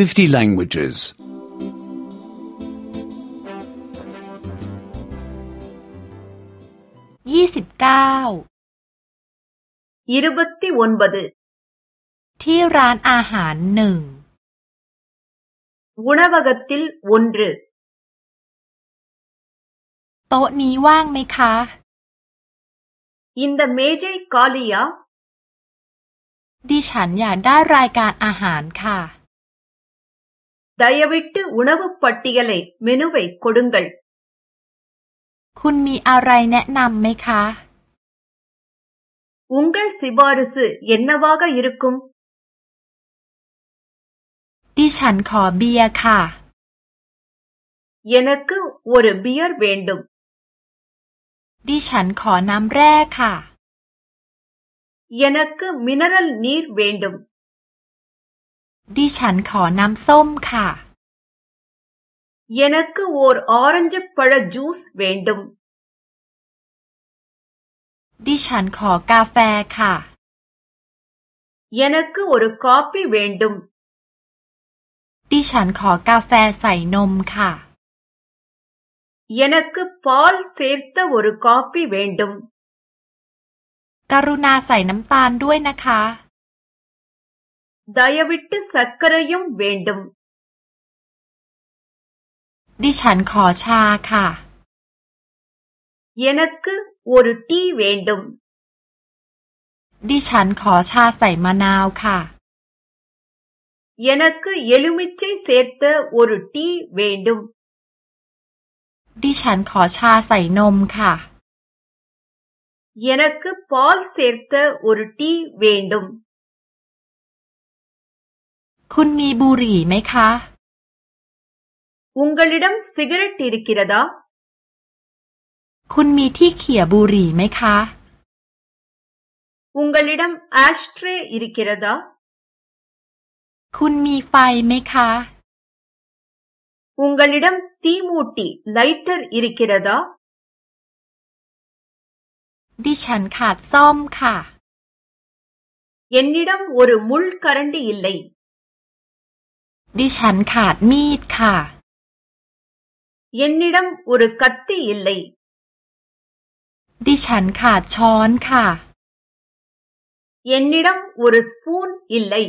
50 languages. 29 இ ர ு ப ิ் த ி ஒ ன ்ที่ร้านอาหารหนึ่งวุณ க த ั த ி ல ்นร்โต๊ะนี้ว่างไหมคะ இ ந ்เ ம เ ஜ ை க คอลียดิฉันอยากได้รายการอาหารค่ะ தயவிட்டு உணவுப் பட்டியலை மெனுவை கொடுங்கள் คุณมีอะไรแนะนำไหมคะ உங்கள் சிபாரிசு என்னவாக இருக்கும் ดิฉันขอเบียร์ค่ะ எனக்கு ஒரு பியர் வேண்டும் ดิฉันขอน้ำแร่ค่ะ எனக்கு மினரல் நீர் வேண்டும் ดิฉันขอน้ำส้มค่ะเยนักกูวอร์ออร์นจ์ปาร์จูสเวนดมดิฉันขอกาแฟค่ะเยนักกูวอร์กาแฟเวนดมดิฉันขอกาแฟใส่นมค่ะเยนักก์พอลเซิร์ตวอร์กาแฟเวนดมกรุณาใส่น้ำตาลด้วยนะคะ தயவிட்டு சர்க்கரையும் வேண்டும் ดิฉันขอชาค่ะ எனக்கு ஒரு டீ வேண்டும் ดิฉันขอชาใส่มะนาวค่ะ எனக்கு எலுமிச்சை சேர்த்த ஒரு டீ வேண்டும் ดิฉันขอชาใส่นมค่ะ எனக்கு பால் சேர்த்த ஒரு டீ வேண்டும் คุณมีบุหรี่ไหมคะุงกลิดัมซิกเกอร์ตีริกิระดคุณมีที่เขี่ยบุหรี่ไหมคะุงกลิดัมแอชเทร์อิริกิระดคุณมีไฟไหมคะุงกลิดัมทีมูตี ไลท์เตอร์อิริกิระดดิฉันขาดซ่อมค่ะเย็นนิ้ดัมวอร์มุลการันตีอิลเลยดิฉันขาดมีดค่ะ เย็นนิดมุรกัตติอิลเลยดิฉันขาดช้อนค่ะ เย็นนิดมุรสปูน อิลเลย